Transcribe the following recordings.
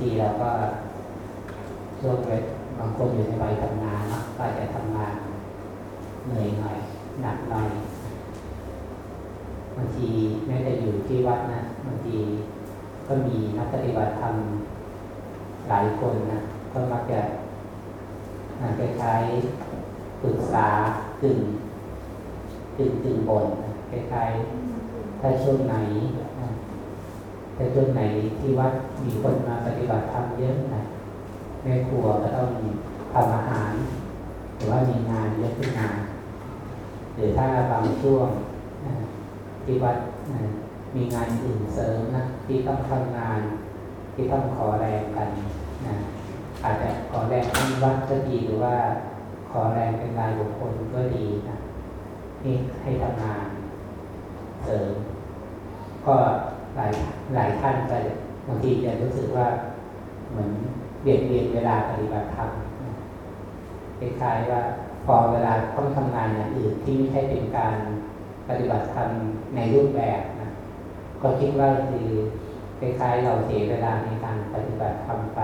ทีเราก็ช่วงเวบางคนอยู่ในวัยทำงานเนาะก็อาจจะทำงานเหนื่อยหน่อยหนักหน่อยบางทีแม้แต่อยู่ที่วัดนะบางทีก็มีนักปฏิบัติธรรมหลายคนนะก็มักจะคล้ายๆปรึกษากึ่งกึ่งกึ่งบนคล้ายๆถ้าช่วงไหน อ่าถ้าช่วงไหนที่วัดมีคนมาปฏิบัติธรรมเยอะนะแม่ครัวก็ต้องทำอาหาร หรือว่ามีงานเยอะขึ้นมาหรือถ้าบางช่วงที่วัดมีงานอื่นเสริมนะที่ต้องทำงานที่ต้องขอแรงกันนะอาจจะขอแรงที่วัดก็ดีหรือว่าขอแรงเป็นรายบุคคลก็ดีนะนี่ให้ทำงานเสริม ก็ หลายหลายท่านก็บางทีจะรู้สึกว่าเหมือนเบียดเบียนเวลาปฏิบัติธรรมคล้ายๆว่าพอเวลาต้องทำงานอย่างอื่นที่ไม่ใช่เป็นการปฏิบัติธรรมในรูปแบบนะก็คิดว่าคือคล้ายๆเราเสียเวลาในการปฏิบัติทำไป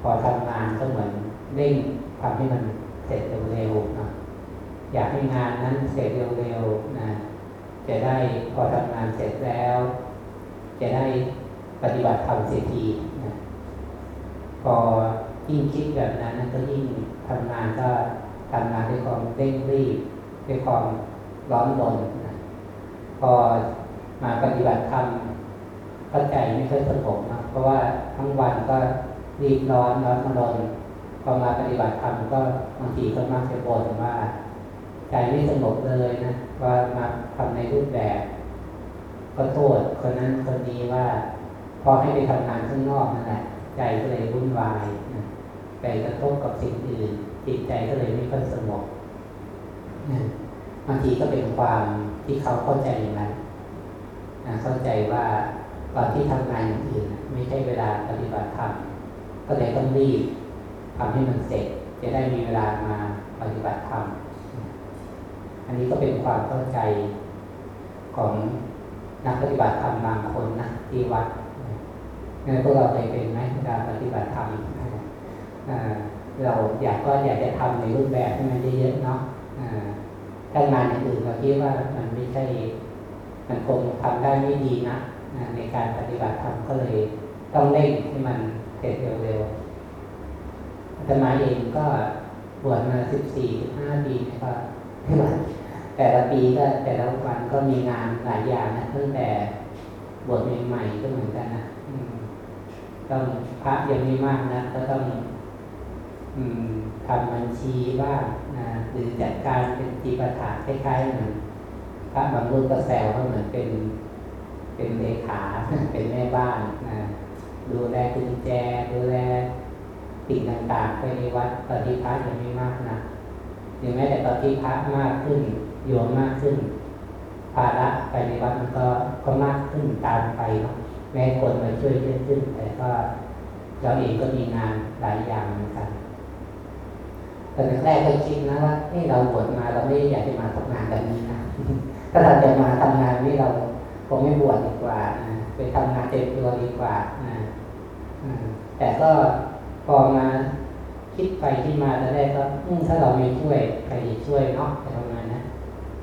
พอทำงานก็เหมือนเร่งทำให้มันเสร็จเร็วๆนะอยากให้งานนั้นเสร็จเร็วๆนะ จะได้พอทำงานเสร็จแล้ว จะได้ปฏิบัติธรรมเสียทีนะพอยิ่งคิดแบบนั้นก็ยิ่งทำงานก็ทำงานด้วยความเร่งรีบด้วยความร้อนรนนะพอมาปฏิบัติธรรมก็ใจไม่ค่อยสงบนะเพราะว่าทั้งวันก็รีบร้อนร้อนรนพอมาปฏิบัติธรรมก็บางทีก็มักจะบ่นว่า ใจไม่สงบเลยนะว่ามาทำในรูปแบบก็โทษคนนั้นคนนี้ว่า พอให้ไปทำงานข้างนอกนั่นแหละใจก็เลยวุ่นวายนะไปกระทบกับสิ่งอื่น จิตใจก็เลยไม่ค่อยสงบบางทีก็เป็นความที่เขาเข้าใจอย่างนั้นนะเข้าใจว่าตอนที่ทำงานอย่างอื่น ไม่ใช่เวลาปฏิบัติธรรมก็เลยต้องรีบทำให้มันเสร็จ จะได้มีเวลามาปฏิบัติธรรม อันนี้ก็เป็นความเข้าใจของนักปฏิบัติธรรมบางคนนะที่วัดงั้นพวกเราเคยเป็นไหมการปฏิบัติธรรมเราอยากก็อยากจะทำในรูปแบบให้มันเยอะๆเนาะถ้างานอื่นเราคิดว่ามันไม่ใช่ มันคงทำได้ไม่ดีนะในการปฏิบัติธรรมก็เลยต้องเร่งให้มันเสร็จเร็วๆอาตมาเองก็บวชมาสิบสี่ห้าปีนะครับ แต่ละปีก็แต่ละวันก็มีงานหลายอย่างนะตั้งแต่บวชใหม่ๆก็เหมือนกันนะต้องพระยังไม่มากนะก็ต้องทำบัญชีบ้างนะหรือจัดการเป็นจีปถาคล้ายๆเหมือนพระบางรูปก็แซวก็เหมือนเป็น เป็นเลขาเป็นแม่บ้านนะดูแลกุญแจดูแลสิ่งต่างๆไปในวัดตอนที่พระยังไม่มากนะอย่างแม้แต่ตอนที่พระมากขึ้น โยมมากขึ้น ภาระไปในวัดมันก็ก็มากขึ้นตามไปแม้คนมาช่วยเยอะขึ้น แต่ก็เราเองก็มีงานหลายอย่างเหมือนกันตอนแรกก็คิดนะว่าเฮ้เราบวชมาเราไม่อยากจะมาทำงานแบบนี้นะถ้าเราจะมาทำงานนี่เราคงไม่บวชดีกว่านะไปทำงานเต็มตัวดีกว่านะแต่ก็พอมาคิดไปที่มาตอนแรกก็ถ้าเราไม่ช่วยใครจะช่วยเนาะจะทำงานนะ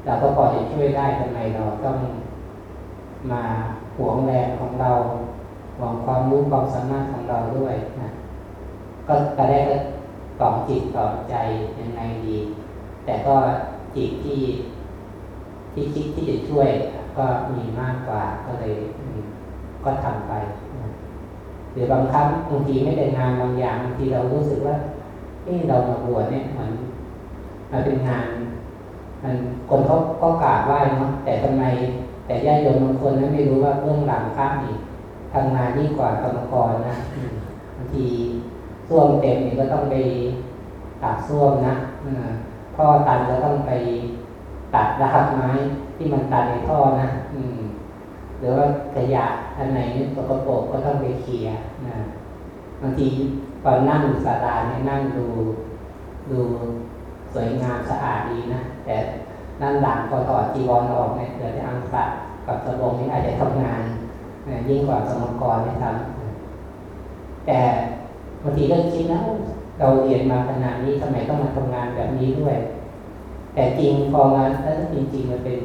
เราก็พอจะช่วยได้ทำไมเราต้องมาหวงแรงของเราหวงความรู้ความสามารถของเราด้วยนะก็ตอนแรกก็ตอบจิตตอบใจยังไงดี แต่ก็จิตที่ที่คิดที่จะช่วย ก็มีมากกว่าก็เลยก็ทำไปหรือบางครั้งบางทีไม่ได้งานบางอย่างบางทีเรารู้สึกว่าเออเรามาบวชเนี่ยเหมือนมันเป็นงาน มันคนเขาก็กราบไหว้เนาะแต่ทำไมแต่ญาติโยมบางคนนั้นไม่รู้ว่าเบื้องหลังพระนี่ทำงานยิ่งกว่ากรรมกรนะบางทีส้วมเต็มนี่ก็ต้องไปตัดส้วมนะพ่อตันก็ต้องไปตัดรากไม้ที่มันตัดในท่อนะอืมหรือว่าขยะอันไหนสกปรกก็ต้องไปเคลียนะบางทีตอนนั่งศาลาเนี่ยนั่งดู ดู สวยงามสะอาดดีนะ แต่นั่นหลังพอถอดจีวรออกเนี่ยเดี๋ยวจะอังสะกับสบงนี่อาจจะทำงานยิ่งกว่าสมกรไม่ทำแต่บางทีก็คิดนะเราเรียนมาขนาดนี้ทำไมต้องมาทำงานแบบนี้ด้วย แต่จริงพอมาแล้วจริงๆมันเป็น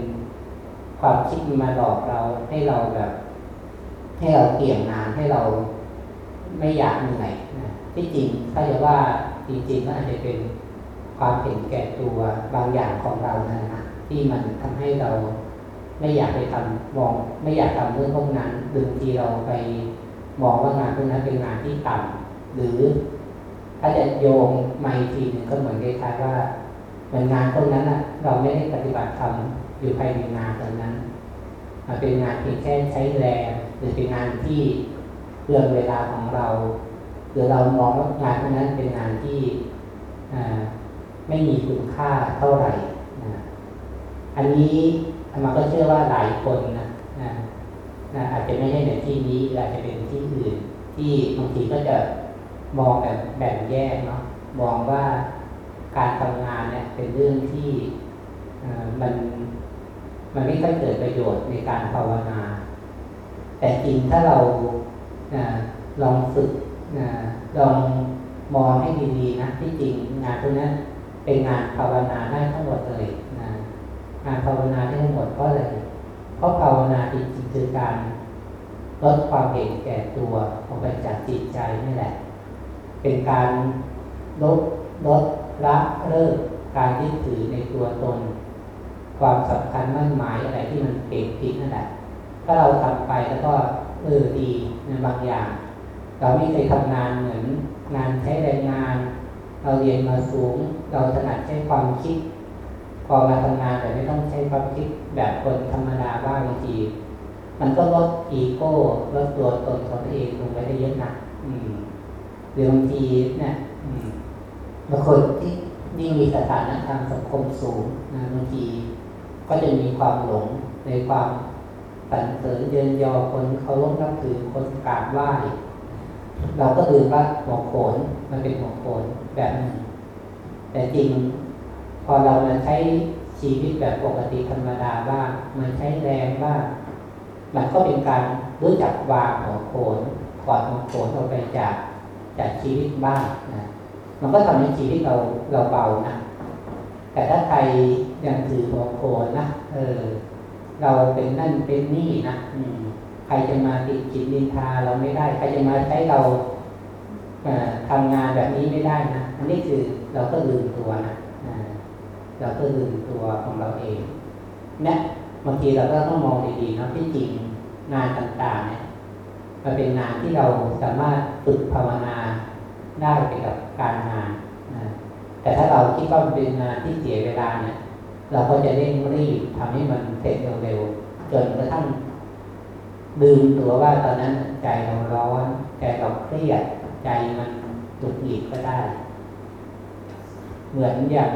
ความคิดมาหลอกเราให้เราแบบ ให้เราเกี่ยงงานให้เราไม่อยากเหนื่อยนที่จริงถ้าจะว่าจริงๆก็อาจจะเป็น ความเห็นแก่ตัวบางอย่างของเรานะนะที่มันทำให้เราไม่อยากไปทำมอง ไม่อยากทำเรื่องพวกนั้นดึงทีเราไปมองว่างานพวกนั้นเป็นงานที่ต่ำหรือถ้าจะโยงไม่ทีนึงก็เหมือนคล้ายๆว่าเหมือนงานพวกนั้นอะ เราไม่ได้ปฏิบัติธรรมอยู่ภายในงานตรงนั้นมันเป็นงานเพียงแค่ใช้แรงหรือเป็นงานที่เพื่องเวลาของเราหรือเรามองว่างานพวกนั้นเป็นงานที่ ไม่มีคุณค่าเท่าไหร่นะอันนี้ธรรมาก็เชื่อว่าหลายคนนะนะนะอาจจะไม่ใช่ในที่นี้อาจจะเป็นที่อื่น ที่บางทีก็จะมองแบบแบ่งแยกเนาะมองว่าการทำงานเนี่ยเป็นเรื่องที่มันมันไม่ค่อยเกิดประโยชน์ในการภาวนา แต่จริงถ้าเราลองฝึกลองมองให้ดีๆนะที่จริงงานพวกนั้น เป็นงานภาวนาได้ทั้งหมดเลยนะงานภาวนาได้ทั้งหมดเพราะอะไรเพราะภาวนาจริงๆคือการลดความเห็นแก่ตัวออกไปจากจิตใจนี่แหละ เป็นการลดลดละเลิกการยึดถือในตัวตน ความสำคัญมั่นหมายอะไรที่มันเก่งผิดนั่นแหละถ้าเราทำไปแล้วก็เออดีในบางอย่าง เราไม่เคยทำงานเหมือนงานใช้แรงงาน เราเรียนมาสูง เราถนัดใช้ความคิด พอมาทำงานแต่ไม่ต้องใช้ความคิดแบบคนธรรมดาบ้างบางที มันก็ลดอีโก้ลดตัวตนของตัวเองลงไปได้เยอะนะหรือบางทีเนี่ยบางคนที่ยิ่งมีสถานะทางสังคมสูงนะบางทีก็จะมีความหลงในความสันเสริญเยินยอคนเคารพนับถือคนกราบไหว้เราก็ลืมว่าหัวโขนมันเป็นหัวโขน แบบหนึ่งแต่จริงพอเรามาใช้ชีวิตแบบปกติธรรมดาบ้างมาใช้แรงบ้างมันก็เป็นการรู้จักวางหัวโขนถอดหัวโขนออกไปจากจากชีวิตบ้างนะมันก็ทำให้ชีวิตเราเราเบานะแต่ถ้าใครยังถือหัวโขนนะเออ เราเป็นนั่นเป็นนี่นะอืมใครจะมาติดจิตนินทาเราไม่ได้ ใครจะมาใช้เรา ทำงานแบบนี้ไม่ได้นะอันนี้คือเราก็ลืมตัวนะเราก็ลืมตัวของเราเองเนี่ยบางทีเราก็ต้องมองดีๆนะที่จริงงานต่างๆเนี่ยมันเป็นงานที่เราสามารถฝึกภาวนาได้ไปกับการงานนะแต่ถ้าเราคิดว่ามันเป็นงานที่เสียเวลาเนี่ย เราก็จะเร่งรีบทำให้มันเสร็จเร็วๆจนกระทั่งลืมตัวว่าตอนนั้นใจเราร้อนใจเราเครียด ใจมันตุกหงิดก็ได้ เหมือนอย่าง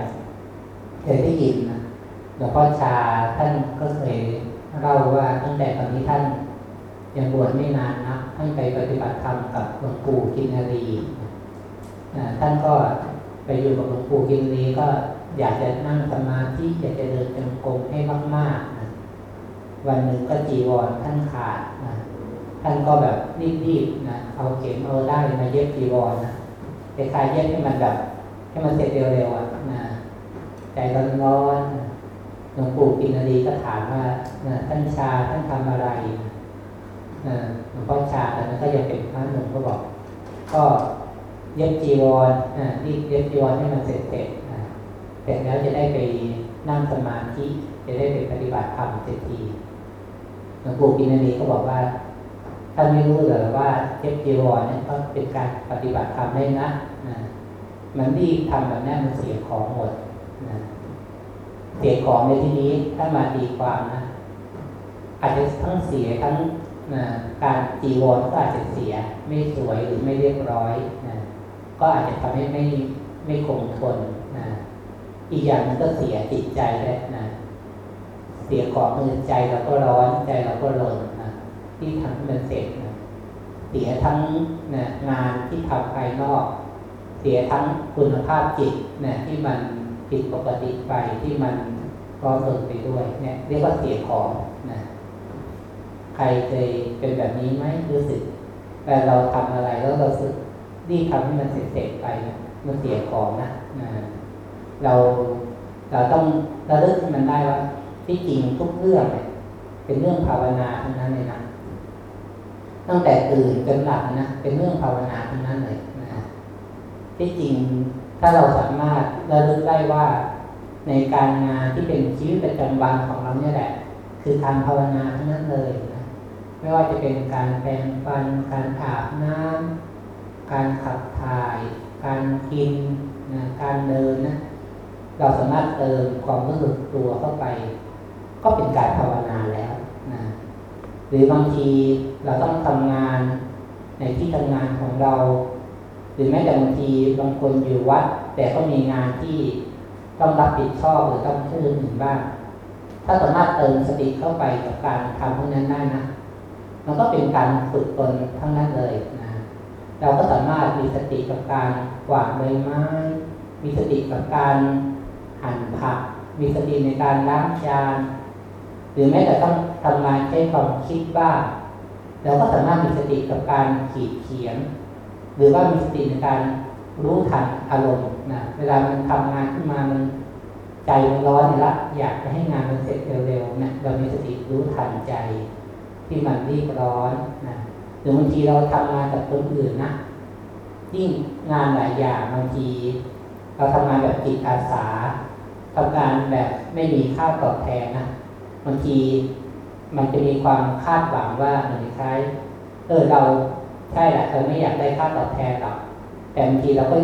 เคยได้ยินนะหลวงพ่อชาท่านก็เคยเล่าว่าตั้งแต่ตอนนี้ท่านยังบวชไม่นานนะท่านไปปฏิบัติธรรมกับหลวงปู่กินรีท่านก็ไปอยู่กับหลวงปู่กินรีก็อยากจะนั่งสมาธิอยากจะเดินจงกรมให้มากๆนะวันหนึ่งก็จีวรท่านขาดนะ ท่านก็แบบรีบๆนะเอาเข็มเอาได้มาเย็บจีวรนะแต่คลายเย็บให้มันแบบให้มันเสร็จเร็วๆอะนะใจร้อนๆหลวงปู่กินนารีก็ถามว่าท่านชาท่านทำอะไรหลวงพ่อชาแตอนนั้นก็ยังเป็นพระหนุ่มก็บอก ก็เย็บจีวรรีบเย็บจีวรให้มันเสร็จเสร็จเสร็จแล้วจะได้ไปนั่งสมาธิจะได้ไปปฏิบัติธรรมเสร็จทีหลวงปู่กินนีก็บอกว่า ท่านไม่รู้เลยว่าเย็บจีวรเนี่ยก็เป็นการปฏิบัติธรรมได้นะนะมันรีบทำแบบนี้มันเสียของหมดนะเสียของในที่นี้ถ้ามาตีความนะอาจจะทั้งเสียทั้งนะการจีวรก็อาจจะเสีย ไม่สวยหรือไม่เรียบร้อยนะก็อาจจะทำให้ไม่ไม่คงทนนะอีกอย่างมันก็เสียจิตใจเลยนะเสียของมือใจเราก็ร้อนใจเราก็หล่น ที่ทำให้มันเสร็จนะเสียทั้งนะงานที่ทำภายนอก เสียทั้งคุณภาพจิตนะที่มันผิดปกติไปที่มันร้อนรนไปด้วยเนี่ย เรียกว่าเสียของนะใครเคยเป็นแบบนี้ไหมรู้สึก แต่เราทำอะไรแล้วเราสึกรีบทำให้มันเสร็จๆไปนะมันเสียของนะนะเราเราต้องระลึกมันได้ว่าที่จริงทุกเรื่องเนี่ยเป็นเรื่องภาวนาทั้งนั้นเลยนะ ตั้งแต่ตื่นจนหลับนะเป็นเรื่องภาวนาทั้งนั้นเลยนะที่จริงถ้าเราสามารถระลึกได้ว่าในการงานที่เป็นชีวิตประจำวันของเราเนี่ยแหละ คือการภาวนาทั้งนั้นเลยนะไม่ว่าจะเป็นการแปรงฟัน การอาบน้ำการขับถ่าย การกินนะการเดินนะเราสามารถเติมความรู้สึกตัวเข้าไป ก็เป็นการภาวนาแล้วนะหรือบางที เราต้องทำงานในที่ทำงานของเรา หรือแม้แต่บางทีบางคนอยู่วัด แต่ก็มีงานที่ต้องรับผิดชอบหรือต้องช่วยอื่นบ้าง ถ้าสามารถเติมสติเข้าไปกับการทำพวกนั้นได้นะ มันก็เป็นการฝึกตนทั้งนั้นเลยนะ เราก็สามารถมีสติกับการกวาดใบไม้ มีสติกับการหั่นผัก มีสติในการล้างจาน หรือแม้แต่ต้องทำงานใช้ความคิดบ้าง เราก็สามารถมีสติกับการขีดเขียน หรือว่ามีสติในการรู้ทันอารมณ์นะเวลามันทำงานขึ้นมามันใจมันร้อนละอยากจะให้งานมันเสร็จเร็วๆนะเรามีสติรู้ทันใจ ที่มันรีบร้อนนะหรือบางทีเราทำงานกับคนอื่นนะยิ่งงานหลายอย่างบางที เราทำงานแบบจิตอาสาทำงานแบบไม่มีค่าตอบแทนนะบางที มันจะมีความคาดหวังว่าเหมือนคล้ายเออเราใช่แหละเราไม่อยากได้ค่าตอบแทนหรอกแต่บางทีเราก็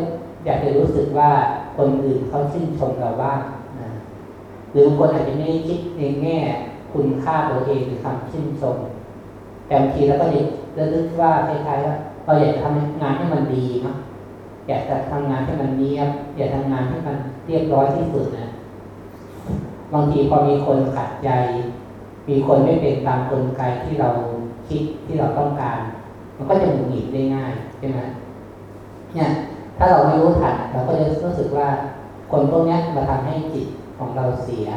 อยากจะรู้สึกว่าคนอื่นเขาชื่นชมเราบ้างนะหรือบางคนอาจจะไม่ได้คิดในแง่คุณค่าตัวเองหรือคำชื่นชม แต่บางทีเราก็จะระลึกว่าคล้ายๆว่าเราอยากจะทำงานให้มันดีนะอยากจะทำงานให้มันเนียบอยากทำงานให้มันเรียบร้อยที่สุดนะบางทีพอมีคนขัดใจ มีคนไม่เป็นตามกลไกที่เราคิดที่เราต้องการ มันก็จะหงุดหงิดได้ง่ายใช่ไหมเนี่ย ถ้าเราไม่รู้ทันเราก็จะรู้สึกว่าคนพวกนี้มาทำให้จิตของเราเสีย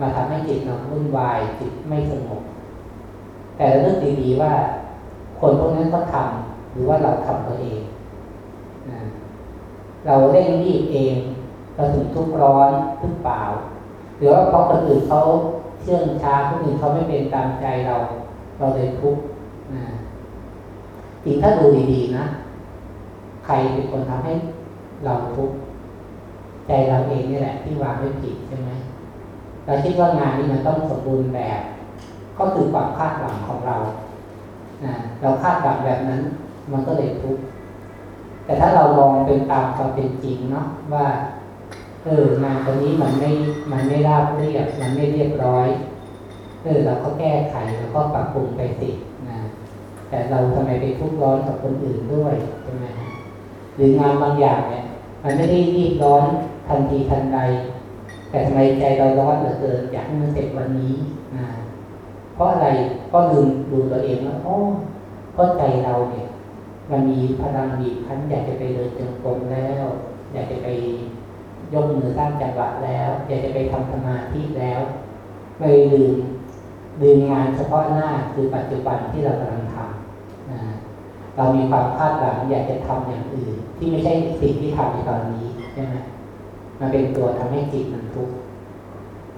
มาทำให้จิตเราวุ่นวายจิตไม่สงบแต่เรื่องดีๆว่า คนพวกนั้นก็ทำหรือว่าเราทำตัวเองเราเร่งรีบเองเราถึงทุกข์ร้อนทุกเปล่า หรือว่าเพราะคนอื่นเขา เชื่องช้าคนอื่นเขาไม่เป็นตามใจเราเราเลยทุกข์นะจริงถ้าดูดีๆนะ ใครเป็นคนทำให้เราทุกข์ใจเราเองนี่แหละ ที่วางไม่ผิดใช่ไหมเราคิดว่างานนี้มันต้องสมบูรณ์แบบ ก็คือความคาดหวังของเรานะเราคาดหวังแบบนั้น มันก็เลยทุกข์แต่ถ้าเราลองเป็นตามความเป็นจริงเนาะว่า เอองานตรงนี้มันไม่มันไม่ราบเรียบมันไม่เรียบร้อยเออเราก็แก้ไขแล้วก็ปรับปรุงไปสินะแต่เราทำไมไปทุกข์ร้อนกับคนอื่นด้วยใช่ไหมหรืองานบางอย่างเนี่ยมันไม่ได้รีบร้อนทันทีทันใด แต่ทำไมใจเราร้อนเหลือเกินอยากให้มันเสร็จวันนี้นะเพราะอะไรก็ลืมดูตัวเองว่าโอ้เพราะใจเราเนี่ย มันมีพลังบีบคั้นอยากจะไปเดินจงกรมแล้ว อยากจะไป ยกมือสร้างจังหวะแล้วอยากจะไปทำสมาธิแล้วไม่ลืมลืมงานเฉพาะหน้าคือปัจจุบันที่เรากำลังทำนะเรามีความคาดหวังอยากจะทำอย่างอื่น ที่ไม่ใช่สิ่งที่ทำในตอนนี้ใช่ไหมมันเป็นตัวทำให้จิตมันทุกข์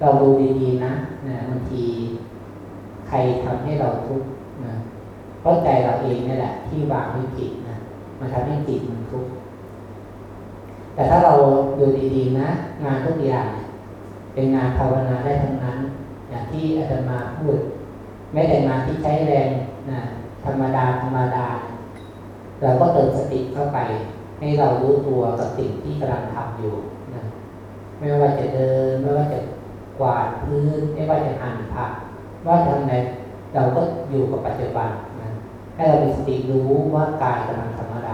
เราดูดีๆนะนะบางทีใครทำให้เราทุกข์นะเพราะใจเราเองนี่แหละ ที่วางไม่ผิดนะมันทำให้จิตมันทุกข์ แต่ถ้าเราดูดีๆนะ งานทุกอย่าง เป็นงานภาวนาได้ทั้งนั้น อย่างที่อาจารย์มาพูดแม้แต่งานที่ใช้แรงนะธรรมดาธรรมดา เราก็เติมสติเข้าไป ให้เรารู้ตัวกับสิ่งที่กำลังทำอยู่นะไม่ว่าจะเดิน ไม่ว่าจะกวาดพื้น ไม่ว่าจะหั่นผักว่าทำอะไรเราก็อยู่กับปัจจุบันนะให้เรามีสติรู้ว่ากายกำลังทำอะไร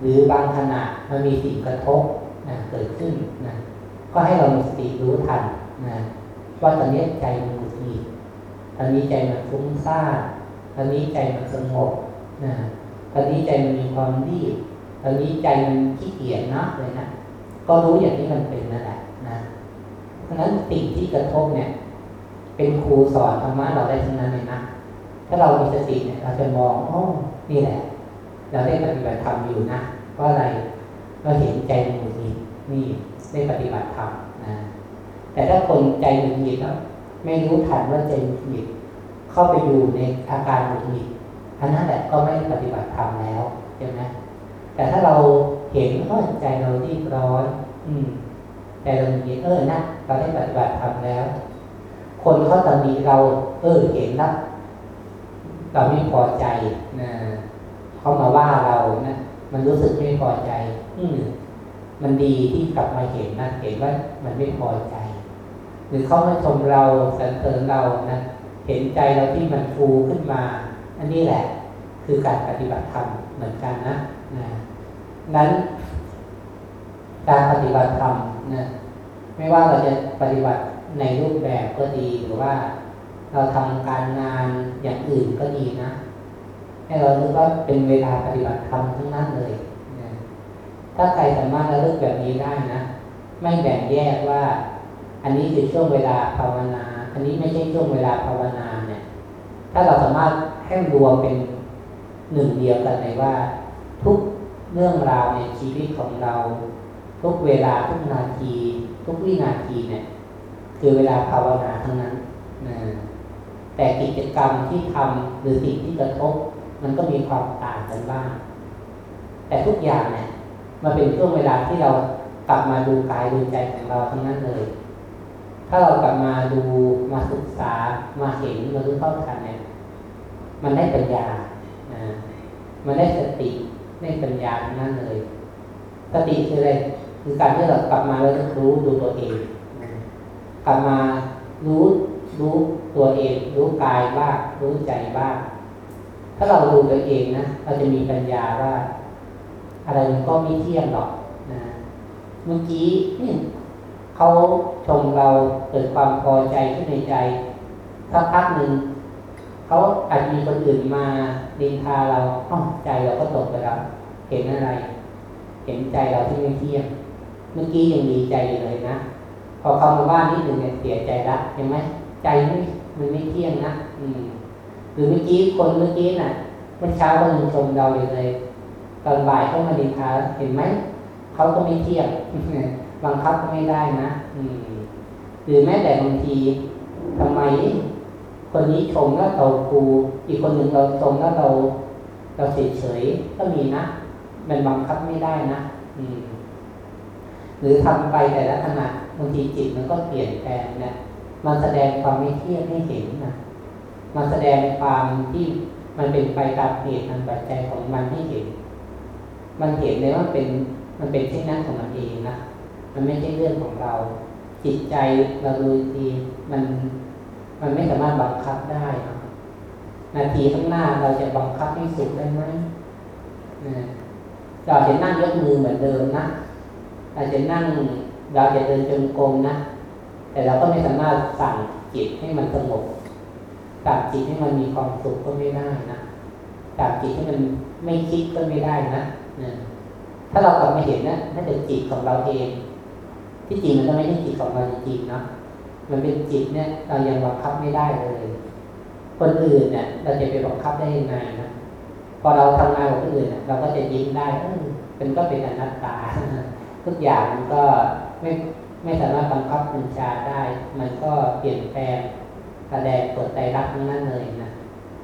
หรือบางขณะมันมีสิ่งกระทบนะเกิดขึ้นนะก็ให้เรามีสติรู้ทันนะว่าตอนนี้ใจมันหงุดหงิดตอนนี้ใจมันฟุ้งซ่านตอนนี้ใจมันสงบนะตอนนี้ใจมันมีความรีบตอนนี้ใจมันขี้เกียจนะเลยนะก็รู้อย่างที่มันเป็นนั่นแหละนะเพราะฉะนั้นสิ่งที่กระทบเนี่ย เป็นครูสอนธรรมะเราได้ทั้งนั้นเลยนะถ้าเรามีสติเนี่ยเราจะมองโอ้นี่แหละ เราได้ปฏิบัติธรรมอยู่นะเพราะอะไรเราเห็นใจหงุดหงิดนี่ได้ปฏิบัติธรรมนะแต่ถ้าคนใจหงุดหงิดแล้วไม่รู้ทันว่าใจหงุดหงิดเข้าไปอยู่ในอาการหงุดหงิดอันนั้นแหละก็ไม่ปฏิบัติธรรมแล้วใช่ไหมแต่ถ้าเราเห็นว่าใจเรารีบร้อน อืมใจเราหงุดหงิดเออนะเราได้ปฏิบัติธรรมแล้ว คนเขาตำหนิเรา เออเห็นแล้วเราไม่พอใจนะ เขามาว่าเรานะมันรู้สึกไม่พอใจ อืมมันดีที่กลับมาเห็นนะเห็นว่ามันไม่พอใจ หรือเขามาชมเราสรรเสริญเรานะเห็นใจเราที่มันฟูขึ้นมา อันนี้แหละ คือการปฏิบัติธรรมเหมือนกันนะนะนั้น การปฏิบัติธรรมนะไม่ว่าเราจะปฏิบัติในรูปแบบก็ดีหรือว่า เราทำการงานอย่างอื่นก็ดีนะ ให้เราคิดว่าเป็นเวลาปฏิบัติธรรมทั้งนั้นเลยนะถ้าใครสามารถระลึกแบบนี้ได้นะ ไม่แบ่งแยกว่า อันนี้คือช่วงเวลาภาวนา อันนี้ไม่ใช่ช่วงเวลาภาวนาเนี่ย ถ้าเราสามารถให้รวมเป็นหนึ่งเดียวกันเลยว่า ทุกเรื่องราวในชีวิตของเรา ทุกเวลาทุกนาที ทุกวินาทีเนี่ย คือเวลาภาวนาทั้งนั้นนะแต่กิจกรรมที่ทำหรือสิ่งที่กระทบ มันก็มีความต่างกันบ้าง แต่ทุกอย่างเนี่ยมันเป็นช่วงเวลาที่เรากลับมาดูกายดูใจของเราทั้งนั้นเลย ถ้าเรากลับมาดูมาศึกษามาเห็นมารู้เท่าทันเนี่ยมันได้ปัญญานะมันได้สติได้ปัญญาทั้งนั้นเลย สติคืออะไรคือการที่เรากลับมาแล้วรู้ดูตัวเอง กลับมารู้รู้ตัวเอง รู้กายบ้างรู้ใจบ้าง ถ้าเราดูตัวเองนะเราจะมีปัญญาว่า อะไรมันก็ไม่เที่ยงหรอกนะเมื่อกี้นี่เขาชมเราเกิดความพอใจขึ้นในใจสักพักหนึ่งเขาอาจมีคนอื่นมาดินทาเราอ้อใจเราก็ตกไปแล้วเห็นอะไร เห็นใจเราที่ไม่เที่ยง เมื่อกี้ยังดีใจอยู่เลยนะพอเขามาว่านิดหนึ่งเนี่ยเสียใจละเห็นไหมใจไม่มันไม่เที่ยงนะอืม หรือเมื่อกี้คนเมื่อกี้น่ะเมื่อเช้าก็ยังชมเราอยู่เลย ตอนบ่ายเขามาดินทาเห็นไหมเขาก็ไม่เที่ยงบังคับก็ไม่ได้นะอืหรือแม้แต่บางทีทำไม คนนี้ชมแล้วเราครูอีกคนหนึ่งเราชมแล้วเรา เราเฉยเฉยๆก็มีนะมันบังคับไม่ได้นะอืม หรือทำไปแต่ละขณะบางทีจิตมันก็เปลี่ยนแปลงนะมันแสดงความไม่เที่ยงให้เห็นนะ มันแสดงความที่มันเป็นไปตามเหตุตามปัจจัยของมันให้เห็น มันเห็นเลยว่าเป็นมันเป็นเช่นนั้นของมันเองนะ มันไม่ใช่เรื่องของเรา จิตใจเราดูทีมัน มันไม่สามารถบังคับได้นะนาทีข้างหน้าเราจะบังคับให้สุขได้ไหมนะเราจะนั่งยกมือเหมือนเดิมนะเราจะนั่งเราจะเดินจงกรมนะ แต่เราก็ไม่สามารถสั่งจิตให้มันสงบ สั่งจิตให้มันมีความสุขก็ไม่ได้นะสั่งจิตให้มันไม่คิดก็ไม่ได้นะนะถ้าเรากลับมาเห็นนะน่าจะจิตของเราเอง ที่จริงมันก็ไม่ใช่จิตของเราจริงๆเนาะมันเป็นจิตเนี่ย เรายังบังคับไม่ได้เลย คนอื่นเนี่ย เราจะไปบังคับได้ยังไงนะพอเราทำงานกับคนอื่นเนี่ยเราก็จะยิ้มได้เออเป็นก็เป็นอนัตตาทุกอย่างมันก็ไม่ไม่สามารถบังคับบัญชาได้ มันก็เปลี่ยนแปลง แสดงกฎใจรักทั้งนั้นเลยนะ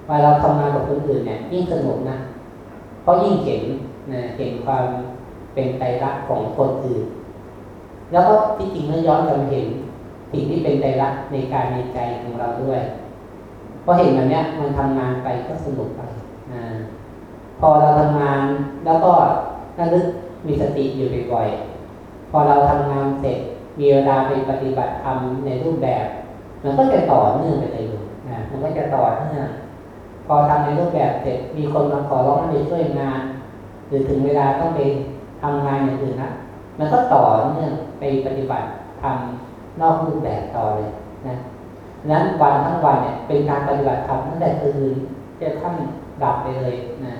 ว่าเราทำงานกับคนอื่นเนี่ยยิ่งสนุกนะ เพราะยิ่งเห็นนะเห็นความเป็นใจรักของคนอื่น แล้วก็ที่จริงเมื่อย้อนกลับเห็นสิ่งที่เป็นใจรักในการในใจของเราด้วยพอเห็นแบบเนี้ยมันทำงานไปก็สนุกไปนะพอเราทำงานแล้วก็ระลึกมีสติอยู่บ่อยๆพอเราทำงานเสร็จมีเวลาไปปฏิบัติธรรมในรูปแบบ มันก็จะต่อเนื่องไปเลยนะมันก็จะต่อเนื่องพอทำในรูปแบบเสร็จมีคนมาขอร้องให้ไปช่วยงาน หรือถึงเวลาต้องไปทำงานอย่างอื่นนะมันก็ต่อเนื่องไปปฏิบัติทำนอกรูปแบบต่อเลยนะนั้นวันทั้งวันเนี่ยเป็นการปฏิบัติธรรมตั้งแต่ตื่นจนค่ำดับไปเลยนะ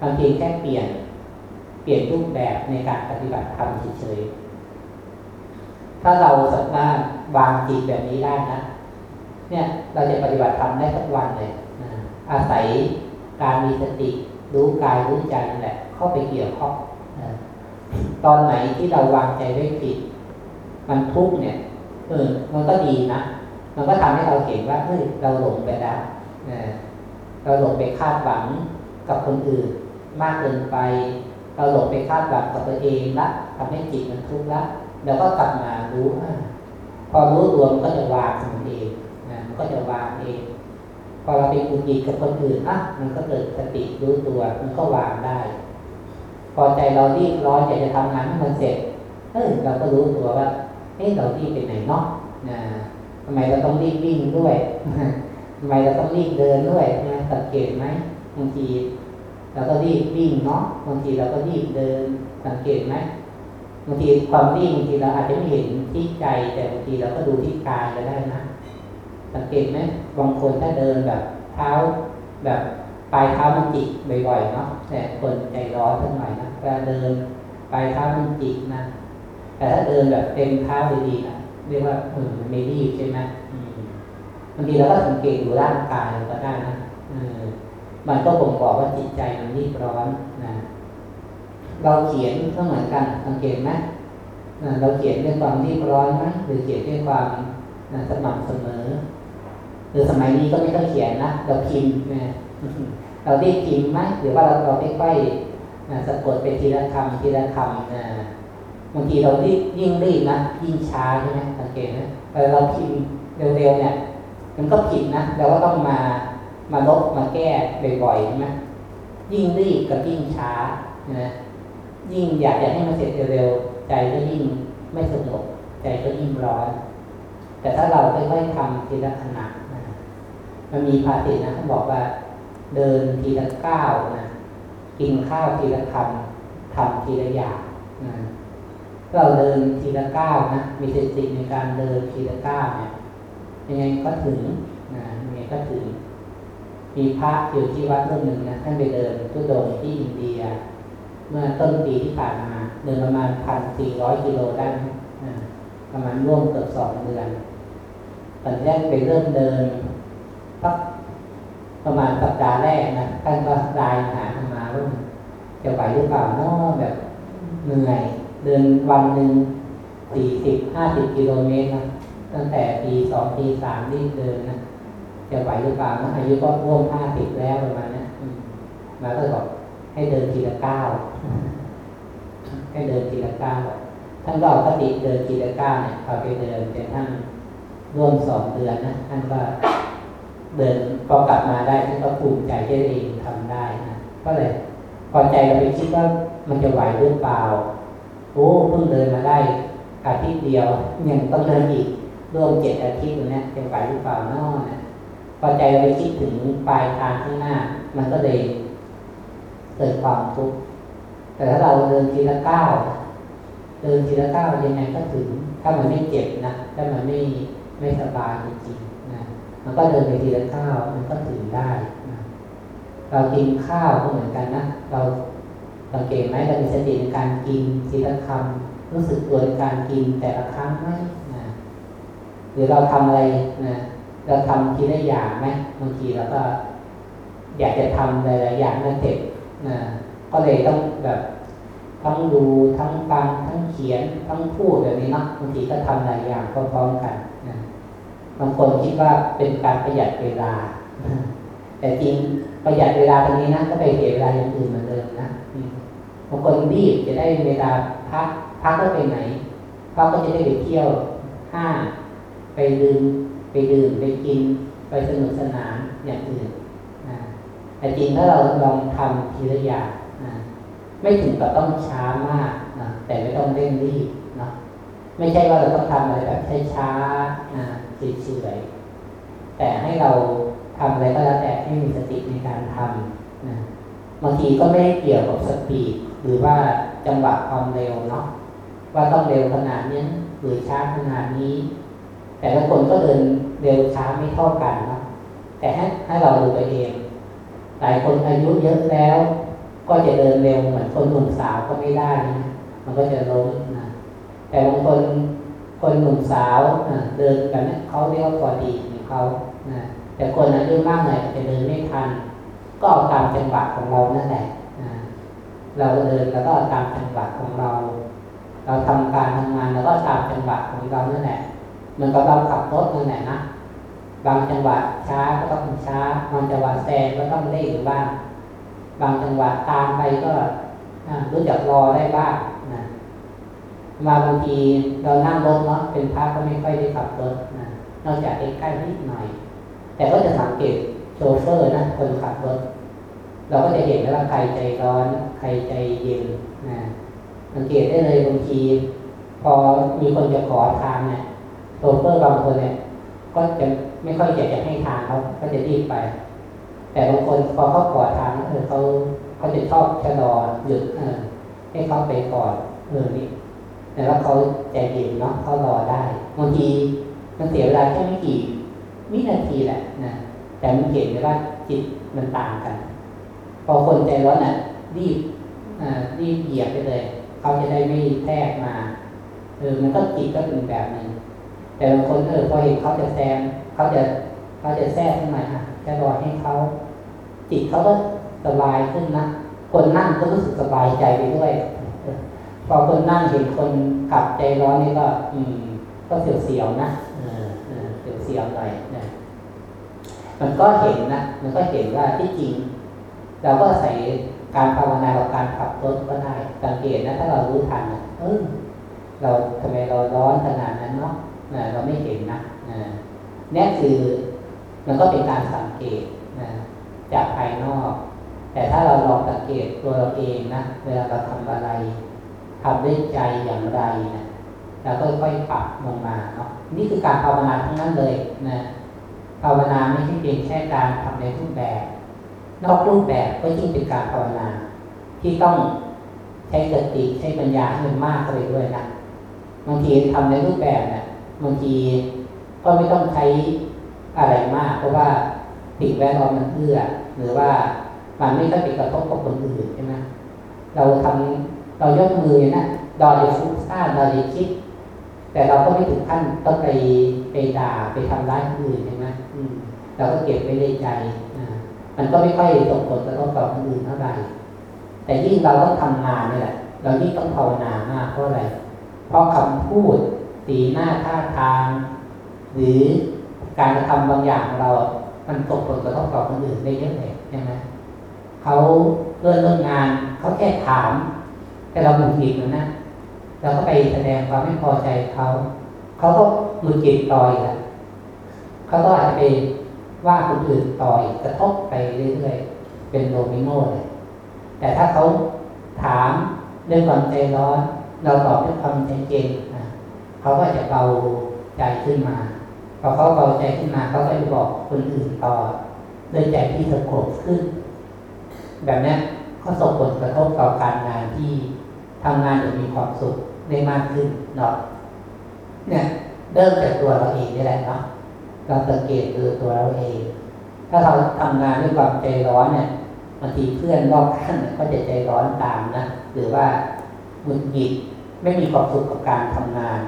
มันเพีแค่เปลี่ยน เปลี่ยนรูปแบบในการปฏิบัติธรรมเฉยๆ ถ้าเราสามารถวางจิตแบบนี้ได้นะ เนี่ยเราจะปฏิบัติธรรมได้ทุกวันเลยนะอาศัยการมีสติรู้กายรู้ใจนั่นแหละ เข้าไปเกี่ยวข้องนะตอนไหนที่เราวางใจไว้ผิดมันทุกข์เนี่ย เออ มันก็ดีนะ มันก็ทำให้เราเห็นว่าเฮ้ยเราหลงไปแล้วนะเราหลงไปคาดหวังกับคนอื่น มากเกินไป เราหลงไปคาดหวังกับตัวเองละทำให้จิตมันทุกข์ละ แล้วก็กลับมารู้พอรู้ตัวมันก็จะวางมันเองนะมันก็จะวางเอง พอเราไปกุยิกับคนอื่นอะมันก็เกิดสติรู้ตัว มันก็วางได้ พอใจเรารีบร้อนอยากจะทำงานให้มันเสร็จเออเราก็รู้ตัวว่าเฮ้ยเรารีบไปไหนเนาะนะทำไมเราต้องรีบวิ่งด้วยทำไมเราต้องรีบเดินด้วยนะสังเกตไหมบางทีเราก็รีบวิ่งเนาะบางทีเราก็รีบเดินสังเกตไหม บางทีความรีบบางทีเราอาจจะไม่เห็นที่ใจ แต่บางทีเราก็ดูที่กายก็ได้นะ สังเกตไหมบางคนถ้าเดินแบบเท้าแบบปลายเท้ามันจิกบ่อยๆเนาะแต่คนใจร้อนสักหน่อยนะเวลาเดินปลายเท้ามันจิกนะแต่ถ้าเดินแบบเต็มเท้าดีๆนะเรียกว่าเออมันไม่รีบใช่ไหมบางทีเราก็สังเกตดูร่างกายก็ได้นะอมันก็บ่งบอกว่าจิตใจมันรีบร้อนนะ เราเขียนก็เหมือนกันสังเกตไหมเราเขียนด้วยความรีบร้อนไหมหรือเขียนด้วยความสม่ำเสมอ หรือสมัยนี้ก็ไม่ต้องเขียนนะเราพิมพ์นะเรารีบพิมพ์ไหมหรือว่าเราเราค่อยๆสะกดไปทีละคำทีละคำนะบางทีเรารีบยิ่งรีบนะยิ่งช้าใช่ไหมสังเกตนะแต่เราพิมพ์เร็วๆเนี่ย มันก็ผิดนะเราก็ต้องมามาลบมาแก้บ่อยๆใช่ไหมยิ่งรีบกับยิ่งช้านะ ยิ่งอยากจะให้มันเสร็จเร็วๆใจก็ยิ่งไม่สงบใจก็ยิ่งร้อน แต่ถ้าเราค่อยๆทำทีละขณะนะมันมีภาษิตนะเขาบอกว่า เดินทีละก้าวนะกินข้าวทีละคำทำทีละอย่างนะเราเดินทีละก้าวนะมีสติในการเดินทีละก้าวเนี่ยยังไงก็ถึงนะยังไงก็ถึง มีพระอยู่ที่วัดรูปหนึ่งนะท่านไปเดินทุดงที่อินเดีย เมื่อต้นปีที่ผ่านมา เดินประมาณพันสี่ร้อยกิโลได้ประมาณร่วมเกือบสองเดือนตอนแรกไปเริ่มเดินสักประมาณสัปดาห์แรกนะท่านก็รายหามาว่าจะไหวหรือเปล่านาะแบบเหนื่อยเดินวันหนึ่งสี่สิบห้าสิบกิโลเมตรนะตั้งแต่ปีสองปีสามนี่เดินนะจะไหวหรือเปล่านะอายุก็ร่วมห้าสิบแล้วประมาณนี้มาก็บอก ให้เดินทีละก้าวให้เดินทีละก้าวท่านก็ปฏิเดินทีละก้าวเนี่ยพอไปเดินจนท่านร่วมสองเดือนนะท่านก็เดินพอกลับมาได้ท่านก็ภูมิใจที่เองทำได้นะก็เลยพอใจเราไปคิดว่ามันจะไหวหรือเปล่าโอ้เพิ่งเดินมาได้อาทิตย์เดียวยังต้องเดินอีกร่วมเจ็ดอาทิตย์นะจะไหวหรือเปล่านอนะพอใจเราไปคิดถึงปลายทางข้างหน้า มันก็เลย เกิดความทุกข์แต่ถ้าเราเดินทีละก้าวเดินทีละก้าวยังไงก็ถึง ถ้ามันไม่เจ็บนะถ้ามันไม่ไม่สบายจริงๆนะมันก็เดินไปทีละก้าวมันก็ถึงได้นะเรากินข้าวก็เหมือนกันนะเราสังเกตไหมเรามีสติในการกินทีละคำรู้สึกตัวในการกินแต่ละครั้งไหมนะหรือเราทำอะไรนะเราทำทีละอย่างไหมบางทีเราก็ อยากจะทำหลายๆอย่างนั่นเสร็จ นะก็เลยต้องแบบทั้งดูทั้งฟังทั้งเขียนทั้งพูดแบบนี้นะบางทีก็ทำหลายอย่างพร้อมๆกันนะบางคนคิดว่าเป็นการประหยัดเวลา แต่จริงประหยัดเวลาตรงนี้นะก็ไปเสียเวลาอย่างอื่นเหมือนเดิมนะบางคนรีบจะได้เวลาพักพักก็ไปไหนพักก็จะได้ไปเที่ยวห้าไปดื่มไปดื่มไปกินไปสนุกสนานอย่างอื่นนะ แต่จริงถ้าเราลองทำทีละอย่างนะไม่ถึงกับต้องช้ามากนะแต่ไม่ต้องเร่งรีบนะไม่ใช่ว่าเราต้องทำอะไรแบบช้าๆนะเฉยๆแต่ให้เราทำอะไรก็แล้วแต่ให้มีสติในการทำนะบางทีก็ไม่ได้เกี่ยวกับสปีดหรือว่าจังหวะความเร็วเนาะว่าต้องเร็วขนาดนี้หรือช้าขนาดนี้ แต่ละคนก็เดินเร็วช้าไม่เท่ากันเนาะแต่ให้ให้เราดูตัวเอง หลายคนอายุเยอะแล้ว ก็จะเดินเร็วเหมือนคนหนุ่มสาวก็ไม่ได้นะมันก็จะล้มนะแต่บางคนคนหนุ่มสาวเดินแบบนี้เขาเรียกว่าพอดีของเขานะแต่คนอายุมากหน่อยจะเดินไม่ทัน ก็เอาตามจังหวะของเรานั่นแหละเราเดินแล้วก็ตามจังหวะของเรา เราทำการทำงานแล้วก็ตามจังหวะของเรานั่นแหละมันก็เราขับรถนั่นแหละนะ บางจังหวะช้าก็ต้องช้า บางจังหวะแซงก็ต้องเร่งบ้าง บางจังหวะตามไปก็รู้จักรอได้บ้างนะมาบางทีเรานั่งรถเนาะเป็นพระก็ไม่ค่อยได้ขับรถนะนอกจากใกล้ๆนิดหน่อย แต่ก็จะสังเกตโชเฟอร์นะคนขับรถ เราก็จะเห็นว่าใครใจร้อน ใครใจเย็นนะสังเกตได้เลยบางที พอมีคนจะขอทางเนี่ยโชเฟอร์บางคนเนี่ยก็จะ ไม่ค่อยอยากจะให้ทางเขาก็จะรีบไป แต่บางคนพอเขาขอทางเออเขาเขาจะชอบชะลอหยุดเออให้เขาไปก่อนเออนี่แต่ว่าเขาใจเย็นเนาะเขารอได้บางทีมันเสียเวลาแค่ไม่กี่วินาทีแหละนะแต่มันเห็นเลยว่าจิตมันต่างกัน พอคนใจร้อนอะ รีบอ่ารีบเหยียบไปเลยเขาจะได้ไม่แทรกมาเออมันก็จิตก็เป็นแบบนึงแต่บางคนเออพอเห็นเขาจะแซง เขาจะเขาจะแทรกขึ้นมาอะจะรอให้เขาจิตเขาก็สบายขึ้นนะคนนั่งก็รู้สึกสบายใจไปด้วยพอคนนั่งเห็นคนขับใจร้อนนี่ก็ อืม ก็เสียวๆนะเออเออเสียวๆหน่อยนะมันก็เห็นนะ มันก็เห็นว่าที่จริง เราก็ใส่การภาวนากับการขับรถก็ได้สังเกตนะ ถ้าเรารู้ทันนะเออเราทำไมเราร้อนขนาดนั้นเนาะเราไม่เห็นนะ นี่คือมันก็เป็นการสังเกตนะจากภายนอก แต่ถ้าเราลองสังเกตตัวเราเองนะเวลาเราทำอะไรทำด้วยใจอย่างไรนะเราก็ค่อยปรับลงมาเนาะนี่คือการภาวนาทั้งนั้นเลยนะภาวนาไม่ใช่เพียงแค่การทำในรูปแบบ นอกรูปแบบก็ยิ่งเป็นการภาวนา ที่ต้องใช้สติใช้ปัญญาให้มันมากเลยด้วยนะบางทีทำในรูปแบบเนะี่ยบางที ก็ไม่ต้องใช้อะไรมาก เพราะว่าสิ่งแวดล้อมมันเอื้อ หรือว่ามันไม่ค่อยไปกระทบกับคนอื่นใช่ไหมเราทำเรายกมือนะดอจะฟุ้งซ่านเราจะคิด แต่เราก็ไม่ถึงขั้นต้องไปไปด่าไปทำร้ายคนอื่นใช่ไหมเราก็เก็บไว้ในใจมันก็ไม่ค่อยส่งผลกระทบกับคนอื่นเท่าไหร่แต่ยิ่งเราต้องทำงานนี่แหละ เรายิ่งต้องภาวนามากเพราะอะไร เพราะคำพูดสีหน้าท่าทาง หรือการกระทำบางอย่างของเรา มันส่งผลกระทบกับคนอื่นได้เยอะเลยใช่ไหมเขาเริ่มเริ่มงานเขาแค่ถาม แต่เราหงุดหงิดนะเราก็ไปแสดงความไม่พอใจเขาเขาก็หงุดหงิดต่อยแล้วเขาก็อาจจะไปว่าคนอื่นต่อยกระทบไปเรื่อยๆเป็นโดมิโนเลยแต่ถ้าเขาถามด้วยความใจร้อน เราตอบด้วยความใจเย็นเขาก็จะเบาใจขึ้นมา พอเขาเบาใจขึ้นมาเขาก็จะบอกคนอื่นต่อด้วยใจที่สงบขึ้น แบบนี้ก็ส่งผลกระทบต่อการงานที่ทำงานจะมีความสุขได้มากขึ้นเนาะเนี่ยเริ่มจากตัวเราเองนี่แหละเนาะเราสังเกตดูตัวเราเอง ถ้าเราทำงานด้วยความใจร้อนเนี่ยบางทีเพื่อนรอบข้างก็จะใจร้อนตามนะหรือว่าหงุดหงิดไม่มีความสุขกับการทำงาน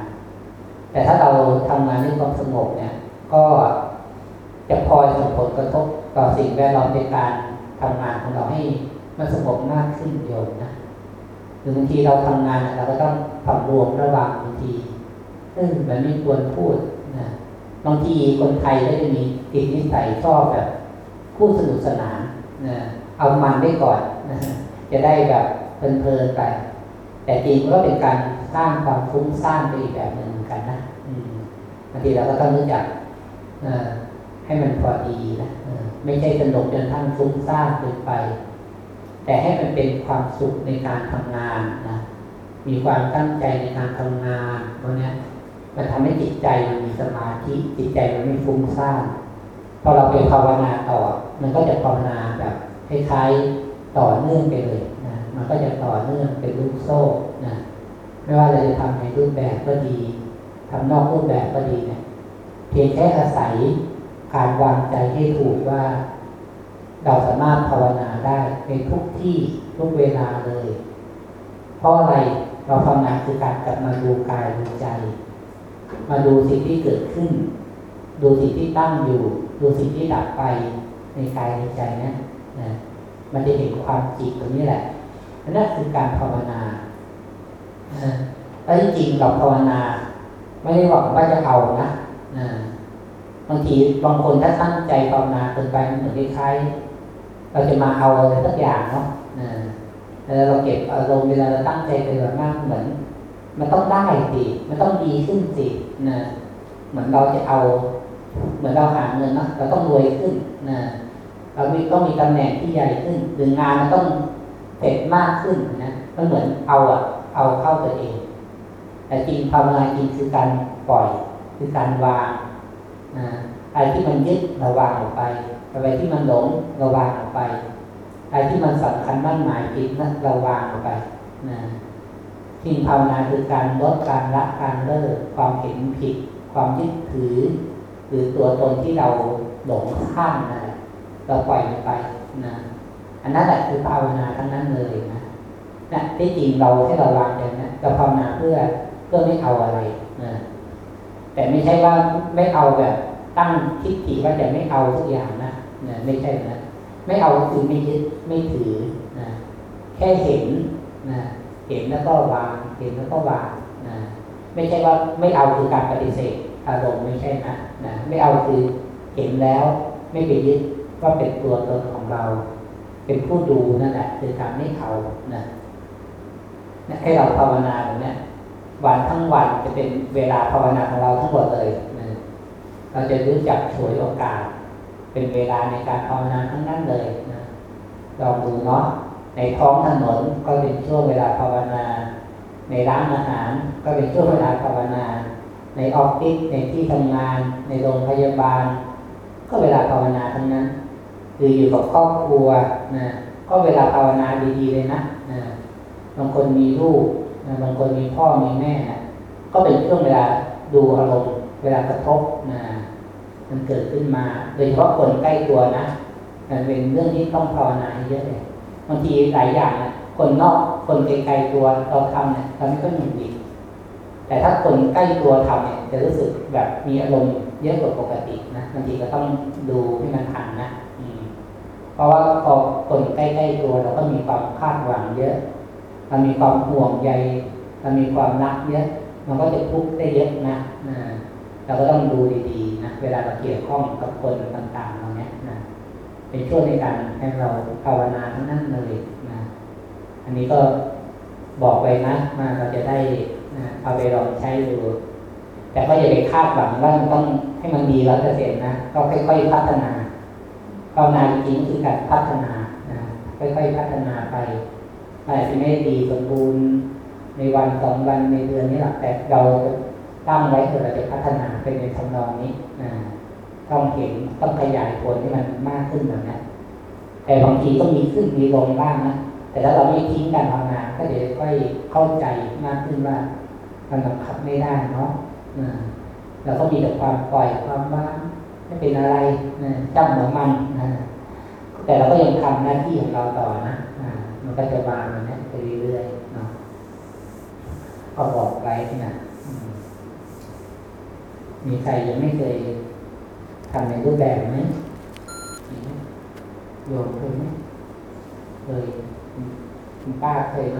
แต่ถ้าเราทำงานด้วยความสงบเนี่ย ก็จะพอส่งผลกระทบต่อสิ่งแวดล้อมในการทำงานของเราให้มันสงบมากขึ้นโยมนะหรือบางทีเราทำงานเราก็ต้องปรับรวมระหว่างบางทีเออแบบไม่ควรพูดนะบางทีคนไทยก็จะมีติดนิสัยชอบแบบพูดสนุกสนานนะเอามันได้ก่อนนะจะได้แบบเพลินๆไป แต่จริงก็เป็นการสร้างความฟุ้งซ่านไปอีกแบบหนึ่ง นะบางทีเราก็ต้องรู้จักให้มันพอดีนะไม่ใช่สนุกจนทั้งฟุ้งซ่านเกินไป แต่ให้มันเป็นความสุขในการทำงานนะมีความตั้งใจในการทำงานพวกนี้มันทำให้จิตใจมันมีสมาธิจิตใจมันไม่ฟุ้งซ่านพอเราไปภาวนาต่อ มันก็จะภาวนาแบบคล้ายๆต่อเนื่องไปเลยนะมันก็จะต่อเนื่องเป็นลูกโซ่นะไม่ว่าเราจะทำในรูปแบบก็ดี ทำนอกรูปแบบก็ดีเนี่ยเพียงแค่อาศัยการวางใจให้ถูกว่า เราสามารถภาวนาได้ในทุกที่ทุกเวลาเลย เพราะอะไรเราภาวนาคือการกลับมาดูกายดูใจ มาดูสิ่งที่เกิดขึ้น ดูสิ่งที่ตั้งอยู่ ดูสิ่งที่ดับไปในกายในใจนะนะมันจะเห็นความจริงตรงนี้แหละนั่นคือการภาวนาแล้วจริงเราภาวนา ไม่ได้หวังว่าจะเอานะบางทีบางคนถ้าตั้งใจภาวนาเกินไปมันเหมือนคล้ายๆเราจะมาเอาอะไรสักอย่างเนาะนะเวลาเราเก็บอารมณ์เวลาเราตั้งใจไปแบบมากเหมือน มันต้องได้สิมันต้องดีขึ้นสินะเหมือนเราจะเอา เหมือนเราหาเงินเนาะเราต้องรวยขึ้นนะเราต้องมีตำแหน่งที่ใหญ่ขึ้นหรืองานมันต้องเสร็จมากขึ้นนะมันเหมือนเอาอะเอาเข้าตัวเอง แต่จริงภาวนาจริงคือการปล่อย คือการวางนะอะไรที่มันยึดเราวางออกไปอะไรที่มันหลงเราวางออกไปอะไรที่มันสำคัญมั่นหมายผิดนั้นเราวางออกไปนะสิ่งภาวนาคือการลดการละการเลิกความเห็นผิด ความยึดถือ หรือตัวตนที่เราหลงข้ามนั่นแหละเราปล่อยมันไปนะอันนั้นแหละคือภาวนาทั้งนั้นเลยนะนะที่จริงเราให้เราวางอย่างนี้เราภาวนาเพื่อ เพื่อไม่เอาอะไรนะแต่ไม่ใช่ว่าไม่เอาแบบตั้งทิฏฐิว่าจะไม่เอาทุกอย่างนะนะไม่ใช่นะไม่เอาคือไม่ยึดไม่ถือนะแค่เห็นนะเห็นแล้วก็วางเห็นแล้วก็วางนะไม่ใช่ว่าไม่เอาคือการปฏิเสธอารมณ์ไม่ใช่นะนะไม่เอาคือเห็นแล้วไม่ไปยึดว่าเป็นตัวตนของเรา เป็นผู้ดูนั่นแหละคือการไม่เอานะนะให้เราภาวนาแบบนี้ วันทั้งวันจะเป็นเวลาภาวนาของเราทั้งหมดเลยนะเราจะรู้จักฉวยโอกาส เป็นเวลาในการภาวนาทั้งนั้นเลยนะลองดูเนาะในท้องถนนก็เป็นช่วงเวลาภาวนา ในร้านอาหารก็เป็นช่วงเวลาภาวนา ในออฟฟิศในที่ทำงาน ในโรงพยาบาล ก็เวลาภาวนาทั้งนั้นหรืออยู่กับครอบครัวนะก็เวลาภาวนาดีๆเลยนะนะบางคนมีลูก บางคนมีพ่อมีแม่ ก็เป็นช่วงเวลาดูอารมณ์เวลากระทบนะมันเกิดขึ้นมา โดยเฉพาะคนใกล้ตัวนะมันเป็นเรื่องที่ต้องภาวนาเยอะเลยบางทีหลายอย่างนะคนนอกคนไกลๆตัวเราทำเนี่ยเราไม่ค่อยหนุนดีแต่ถ้าคนใกล้ตัวทำเนี่ยจะรู้สึกแบบมีอารมณ์เยอะกว่าปกตินะบางทีก็ต้องดูให้มันทันนะอืมเพราะว่าพอคนใกล้ๆตัวเราก็มีความคาดหวังเยอะ เรามีความห่วงใยเรามีความรักเยอะ มันก็จะทุกข์ได้เยอะนะนะเราก็ต้องดูดีๆนะ เวลาเราเกี่ยวข้องกับคนต่างๆเราเนี้ยนะ เป็นช่วงในการให้เราภาวนาทั้งนั้นเลยนะ อันนี้ก็บอกไปนะมาเราจะได้นะเอาไปลองใช้ดู แต่ก็อย่าไปคาดหวังว่ามันต้องให้มันดีร้อยเปอร์เซ็นต์นะ ก็ค่อยๆพัฒนาภาวนาจริงๆคือการพัฒนานะ ค่อยๆพัฒนาไป อาจจะไม่ดีสมบูรณ์ในวันสองวันในเดือนนี้หรอกแต่เราตั้งไว้คือะเราจะพัฒนาเป็นในทำนองนี้นะต้องเห็นต้องขยายผลให้มันมากขึ้นแบบนี้แต่บางทีต้องมีขึ้นมีลงบ้างนะแต่ถ้าเราไม่ทิ้งการทำงานก็จะค่อยเข้าใจมากขึ้นว่ามันบังคับไม่ได้เนาะนะเราก็มีแต่ความปล่อยความว่างไม่เป็นอะไรนะจ้ำหัวมันนะแต่เราก็ยังทำหน้าที่ของเราต่อนะ ก็จะวางมันนะไปเรื่อยๆเนาะก็บอกไว้นะอืมมีใครยังไม่เคยทำในรูปแบบไหมมีไหมโยมเคยไหมเคยคุณป้าเคยไหม